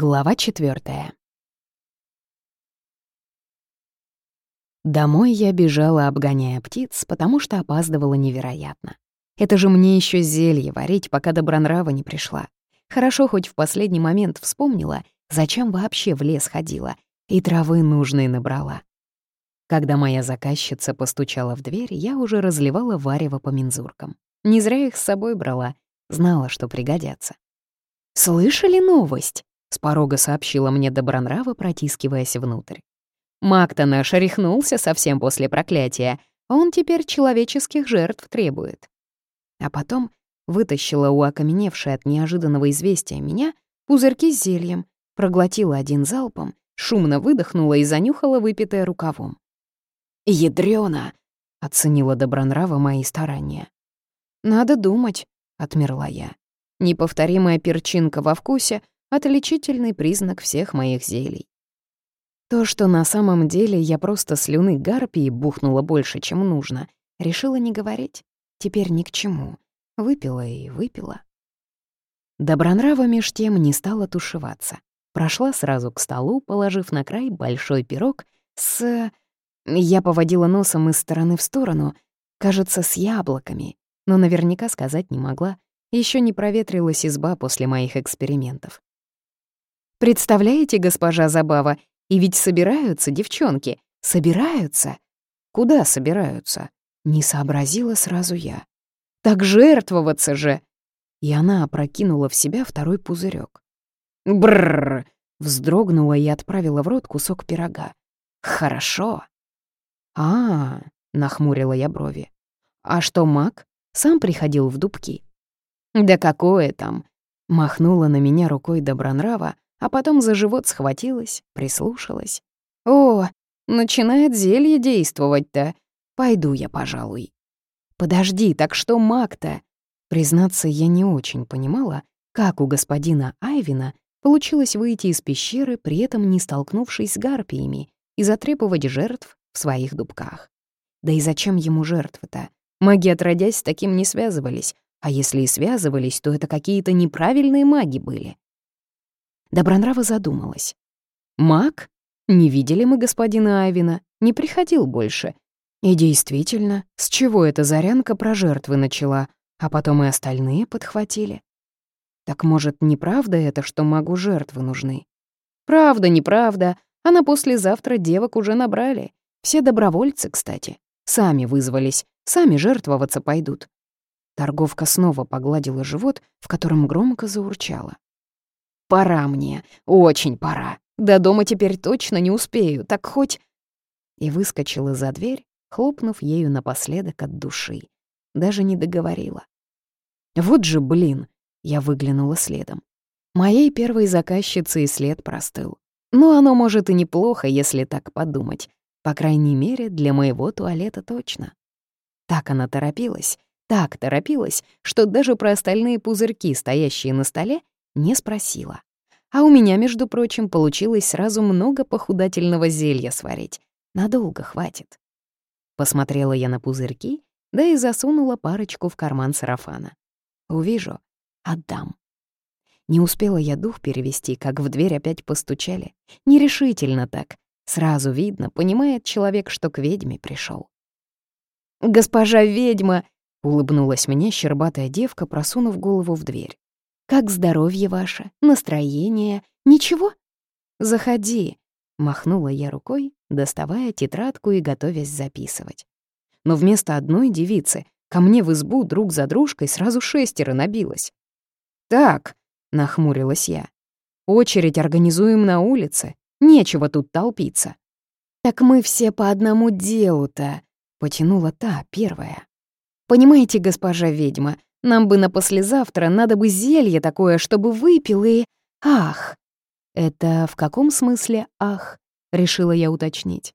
Глава четвертая. Домой я бежала, обгоняя птиц, потому что опаздывала невероятно. Это же мне еще зелье варить, пока Добронрава не пришла. Хорошо, хоть в последний момент вспомнила, зачем вообще в лес ходила, и травы нужные набрала. Когда моя заказчица постучала в дверь, я уже разливала варево по мензуркам. Не зря их с собой брала, знала, что пригодятся. «Слышали новость?» — с порога сообщила мне Добронрава, протискиваясь внутрь. «Маг-то наш рехнулся совсем после проклятия, а он теперь человеческих жертв требует». А потом вытащила у окаменевшей от неожиданного известия меня пузырьки с зельем, проглотила один залпом, шумно выдохнула и занюхала выпитое рукавом. «Ядрёно!» — оценила Добронрава мои старания. «Надо думать», — отмерла я. Неповторимая перчинка во вкусе отличительный признак всех моих зелий. То, что на самом деле я просто слюны гарпии бухнула больше, чем нужно, решила не говорить. Теперь ни к чему. Выпила и выпила. Добронрава меж тем не стала тушеваться. Прошла сразу к столу, положив на край большой пирог с... Я поводила носом из стороны в сторону, кажется, с яблоками, но наверняка сказать не могла. Еще не проветрилась изба после моих экспериментов. Представляете, госпожа Забава, и ведь собираются девчонки. Собираются. Куда собираются? Не сообразила сразу я. Так жертвоваться же! И она опрокинула в себя второй пузырек. Бррр! Вздрогнула и отправила в рот кусок пирога. Хорошо. А, -а, -а нахмурила я брови. А что маг? Сам приходил в дубки. Да какое там? Махнула на меня рукой Добронрава, а потом за живот схватилась, прислушалась. «О, начинает зелье действовать-то. Пойду я, пожалуй». «Подожди, так что маг-то?» Признаться, я не очень понимала, как у господина Айвина получилось выйти из пещеры, при этом не столкнувшись с гарпиями, и затребовать жертв в своих дубках. Да и зачем ему жертвы-то? Маги, отродясь, с таким не связывались, а если и связывались, то это какие-то неправильные маги были. Добронрава задумалась. «Маг? Не видели мы господина Айвина, не приходил больше. И действительно, с чего эта зарянка про жертвы начала, а потом и остальные подхватили? Так может, неправда это, что магу жертвы нужны? Правда, неправда, а на послезавтра девок уже набрали. Все добровольцы, кстати. Сами вызвались, сами жертвоваться пойдут. Торговка снова погладила живот, в котором громко заурчала. Пора мне, очень пора. До дома теперь точно не успею, так хоть...» И выскочила за дверь, хлопнув ею напоследок от души. Даже не договорила. «Вот же, блин!» — я выглянула следом. Моей первой заказчице и след простыл. Но оно может и неплохо, если так подумать. По крайней мере, для моего туалета точно. Так она торопилась, так торопилась, что даже про остальные пузырьки, стоящие на столе, не спросила. А у меня, между прочим, получилось сразу много похудательного зелья сварить. Надолго хватит. Посмотрела я на пузырьки, да и засунула парочку в карман сарафана. Увижу — отдам. Не успела я дух перевести, как в дверь опять постучали. Нерешительно так. Сразу видно, понимает человек, что к ведьме пришел. «Госпожа ведьма!» — улыбнулась мне щербатая девка, просунув голову в дверь. Как здоровье ваше? Настроение? Ничего? Заходи, махнула я рукой, доставая тетрадку и готовясь записывать. Но вместо одной девицы ко мне в избу друг за дружкой сразу шестеро набилось. «Так», — нахмурилась я, — «очередь организуем на улице, нечего тут толпиться». «Так мы все по одному делу-то», — потянула та первая. «Понимаете, госпожа ведьма, нам бы на послезавтра надо бы зелье такое, чтобы выпил и... Ах! Это в каком смысле «ах»? Решила я уточнить.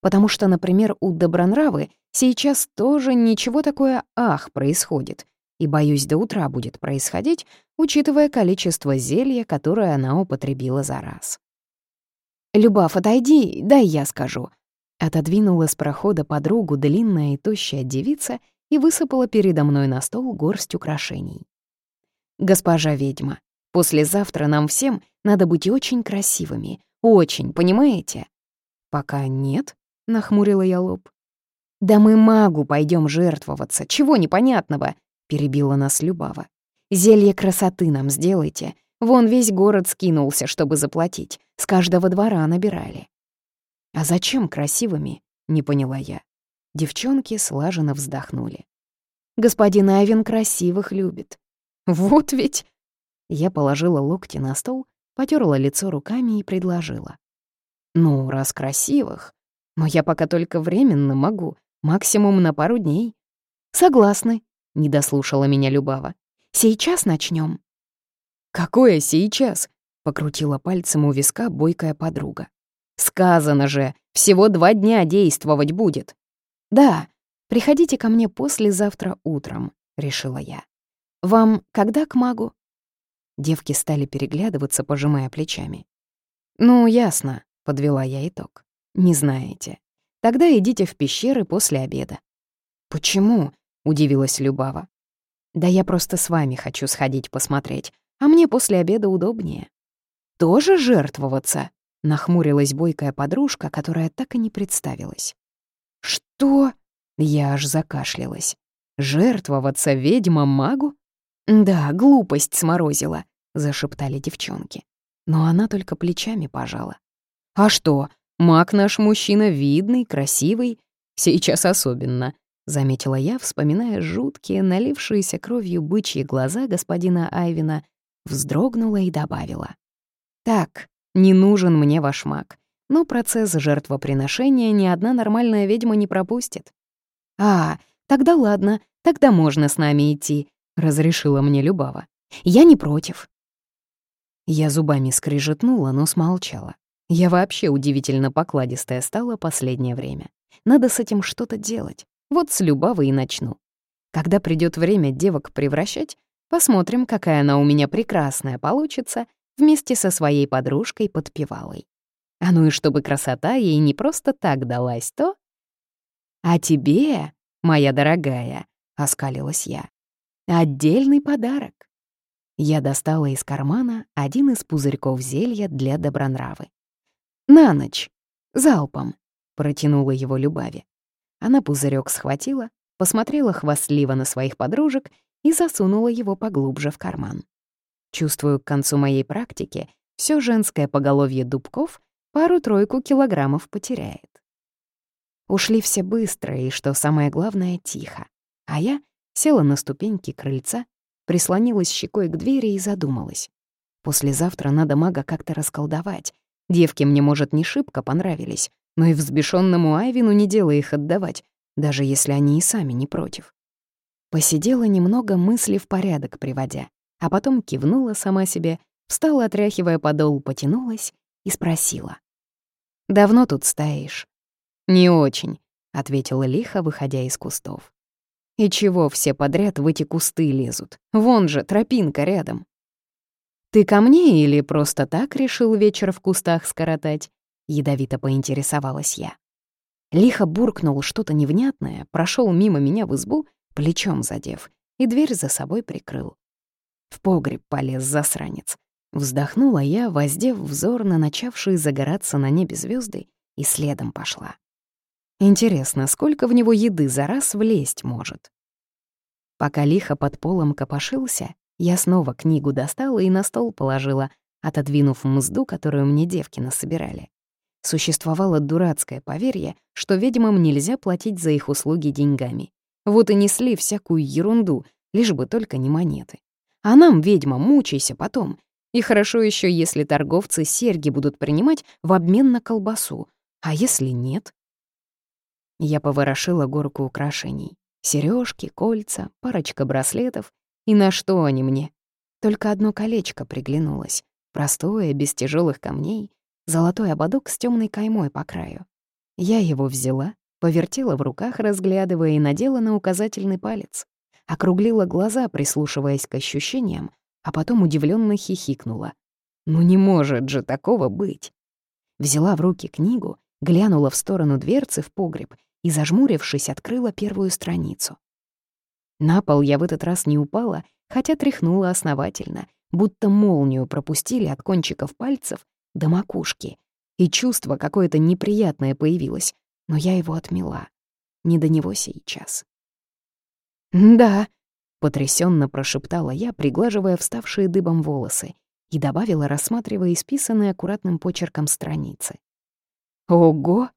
Потому что, например, у Добронравы сейчас тоже ничего такое «ах» происходит. И, боюсь, до утра будет происходить, учитывая количество зелья, которое она употребила за раз. «Любав, отойди, дай я скажу». Отодвинула с прохода подругу длинная и тощая девица и высыпала передо мной на стол горсть украшений. «Госпожа ведьма, Послезавтра нам всем надо быть очень красивыми. Очень, понимаете? Пока нет, — нахмурила я лоб. «Да мы магу пойдем жертвоваться, чего непонятного?» — перебила нас Любава. «Зелье красоты нам сделайте. Вон весь город скинулся, чтобы заплатить. С каждого двора набирали». «А зачем красивыми?» — не поняла я. Девчонки слаженно вздохнули. «Господин Айвен красивых любит». «Вот ведь...» Я положила локти на стол, потерла лицо руками и предложила. «Ну, раз красивых, но я пока только временно могу, максимум на пару дней». «Согласны», — не дослушала меня Любава. «Сейчас начнем. «Какое сейчас?» — покрутила пальцем у виска бойкая подруга. «Сказано же, всего два дня действовать будет». «Да, приходите ко мне послезавтра утром», — решила я. «Вам когда к магу?» Девки стали переглядываться, пожимая плечами. «Ну, ясно», — подвела я итог. «Не знаете. Тогда идите в пещеры после обеда». «Почему?» — удивилась Любава. «Да я просто с вами хочу сходить посмотреть, а мне после обеда удобнее». «Тоже жертвоваться?» — нахмурилась бойкая подружка, которая так и не представилась. «Что?» — я аж закашлялась. «Жертвоваться ведьма-магу?» «Да, глупость сморозила», — зашептали девчонки. Но она только плечами пожала. «А что, маг наш мужчина видный, красивый, сейчас особенно», — заметила я, вспоминая жуткие, налившиеся кровью бычьи глаза господина Айвина вздрогнула и добавила. «Так, не нужен мне ваш маг, но процесс жертвоприношения ни одна нормальная ведьма не пропустит». «А, тогда ладно, тогда можно с нами идти», — разрешила мне Любава. «Я не против». Я зубами скрижетнула, но смолчала. Я вообще удивительно покладистая стала последнее время. Надо с этим что-то делать. Вот с Любавой и начну. Когда придет время девок превращать, Посмотрим, какая она у меня прекрасная получится вместе со своей подружкой подпевалой. А ну и чтобы красота ей не просто так далась, то... «А тебе, моя дорогая», — оскалилась я, — «отдельный подарок». Я достала из кармана один из пузырьков зелья для добронравы. «На ночь, залпом», — протянула его Любави. Она пузырек схватила, посмотрела хвастливо на своих подружек и засунула его поглубже в карман. Чувствую, к концу моей практики все женское поголовье дубков пару-тройку килограммов потеряет. Ушли все быстро и, что самое главное, тихо. А я села на ступеньки крыльца, прислонилась щекой к двери и задумалась. Послезавтра надо мага как-то расколдовать. Девки мне, может, не шибко понравились, но и взбешенному Айвину не дело их отдавать, даже если они и сами не против. Посидела немного, мысли в порядок приводя, а потом кивнула сама себе, встала, отряхивая подол, потянулась и спросила. «Давно тут стоишь?» «Не очень», — ответила лихо, выходя из кустов. «И чего все подряд в эти кусты лезут? Вон же, тропинка рядом». «Ты ко мне или просто так решил вечер в кустах скоротать?» — ядовито поинтересовалась я. Лихо буркнул что-то невнятное, прошел мимо меня в избу плечом задев, и дверь за собой прикрыл. В погреб полез засранец. Вздохнула я, воздев взор на начавшие загораться на небе звезды, и следом пошла. Интересно, сколько в него еды за раз влезть может? Пока лихо под полом копошился, я снова книгу достала и на стол положила, отодвинув мзду, которую мне девки насобирали. Существовало дурацкое поверье, что ведьмам нельзя платить за их услуги деньгами. Вот и несли всякую ерунду, лишь бы только не монеты. А нам, ведьма, мучайся потом. И хорошо еще, если торговцы серьги будут принимать в обмен на колбасу. А если нет? Я поворошила горку украшений. сережки, кольца, парочка браслетов. И на что они мне? Только одно колечко приглянулось. Простое, без тяжелых камней. Золотой ободок с темной каймой по краю. Я его взяла, Повертела в руках, разглядывая, и надела на указательный палец. Округлила глаза, прислушиваясь к ощущениям, а потом удивленно хихикнула. «Ну не может же такого быть!» Взяла в руки книгу, глянула в сторону дверцы в погреб и, зажмурившись, открыла первую страницу. На пол я в этот раз не упала, хотя тряхнула основательно, будто молнию пропустили от кончиков пальцев до макушки, и чувство какое-то неприятное появилось, но я его отмела. Не до него сейчас. «Да», — потрясенно прошептала я, приглаживая вставшие дыбом волосы, и добавила, рассматривая исписанные аккуратным почерком страницы. «Ого!»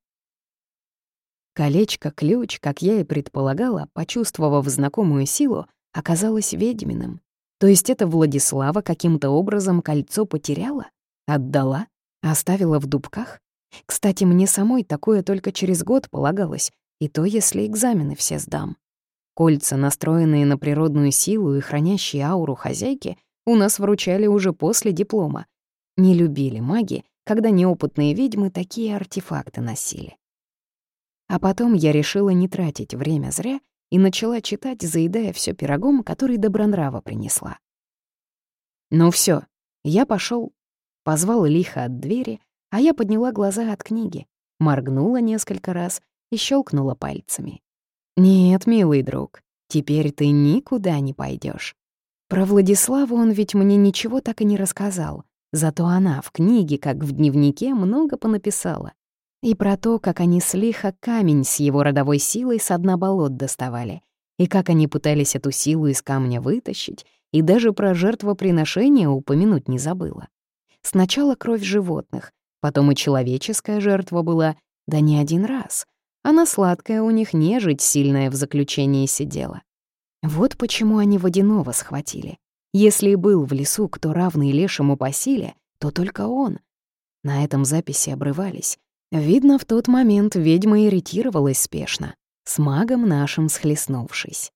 Колечко-ключ, как я и предполагала, почувствовав знакомую силу, оказалось ведьминым. То есть это Владислава каким-то образом кольцо потеряла? Отдала? Оставила в дубках? Кстати, мне самой такое только через год полагалось, и то, если экзамены все сдам. Кольца, настроенные на природную силу и хранящие ауру хозяйки, у нас вручали уже после диплома. Не любили маги, когда неопытные ведьмы такие артефакты носили. А потом я решила не тратить время зря и начала читать, заедая все пирогом, который Добронрава принесла. Ну все, я пошел, позвал лихо от двери, а я подняла глаза от книги, моргнула несколько раз и щелкнула пальцами. «Нет, милый друг, теперь ты никуда не пойдешь. Про Владиславу он ведь мне ничего так и не рассказал, зато она в книге, как в дневнике, много понаписала. И про то, как они с лихо камень с его родовой силой с дна болот доставали, и как они пытались эту силу из камня вытащить, и даже про жертвоприношение упомянуть не забыла. Сначала кровь животных, потом и человеческая жертва была, да не один раз. Она сладкая у них нежить сильная в заключении сидела. Вот почему они водяного схватили. Если и был в лесу кто равный лешему по силе, то только он. На этом записи обрывались, Видно, в тот момент ведьма иритировалась спешно, с магом нашим схлестнувшись.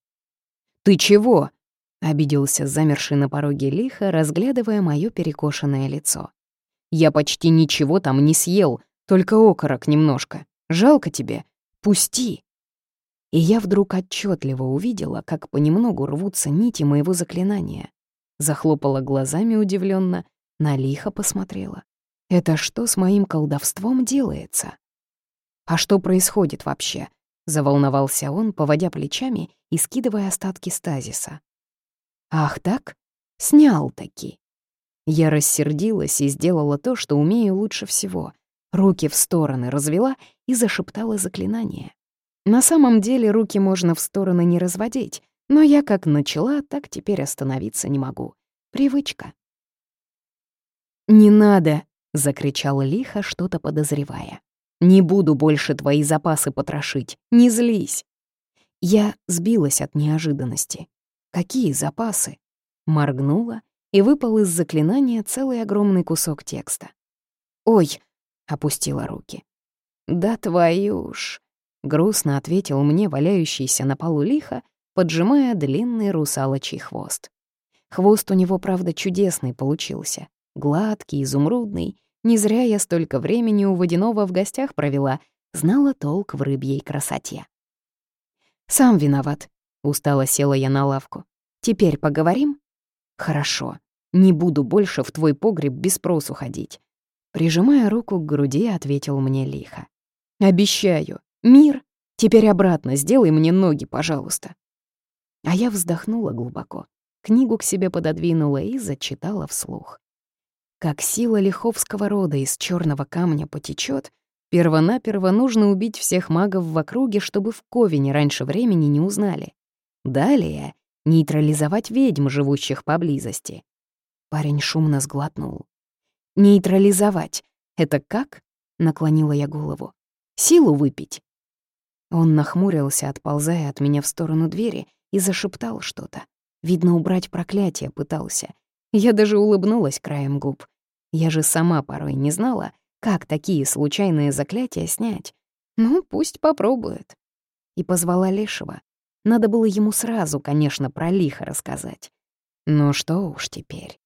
«Ты чего?» — обиделся замерший на пороге лихо, разглядывая моё перекошенное лицо. «Я почти ничего там не съел, только окорок немножко. Жалко тебе. Пусти!» И я вдруг отчетливо увидела, как понемногу рвутся нити моего заклинания. Захлопала глазами удивленно, на лихо посмотрела. Это что с моим колдовством делается? А что происходит вообще? Заволновался он, поводя плечами и скидывая остатки стазиса. Ах так? Снял таки. Я рассердилась и сделала то, что умею лучше всего. Руки в стороны развела и зашептала заклинание. На самом деле руки можно в стороны не разводить, но я как начала, так теперь остановиться не могу. Привычка. «Не надо!» — закричал лихо, что-то подозревая. «Не буду больше твои запасы потрошить, не злись!» Я сбилась от неожиданности. «Какие запасы?» Моргнула, и выпал из заклинания целый огромный кусок текста. «Ой!» — опустила руки. «Да твою ж!» — грустно ответил мне валяющийся на полу лихо, поджимая длинный русалочий хвост. Хвост у него, правда, чудесный получился. Гладкий, изумрудный, не зря я столько времени у водяного в гостях провела, знала толк в рыбьей красоте. «Сам виноват», — устало села я на лавку. «Теперь поговорим?» «Хорошо. Не буду больше в твой погреб без спросу ходить». Прижимая руку к груди, ответил мне лихо. «Обещаю. Мир. Теперь обратно сделай мне ноги, пожалуйста». А я вздохнула глубоко, книгу к себе пододвинула и зачитала вслух. Как сила лиховского рода из черного камня потечет, первонаперво нужно убить всех магов в округе, чтобы в Ковине раньше времени не узнали. Далее — нейтрализовать ведьм, живущих поблизости. Парень шумно сглотнул. «Нейтрализовать — это как?» — наклонила я голову. «Силу выпить». Он нахмурился, отползая от меня в сторону двери, и зашептал что-то. Видно, убрать проклятие пытался. Я даже улыбнулась краем губ. Я же сама порой не знала, как такие случайные заклятия снять. Ну, пусть попробует. И позвала Лешего. Надо было ему сразу, конечно, про лихо рассказать. Ну что уж теперь.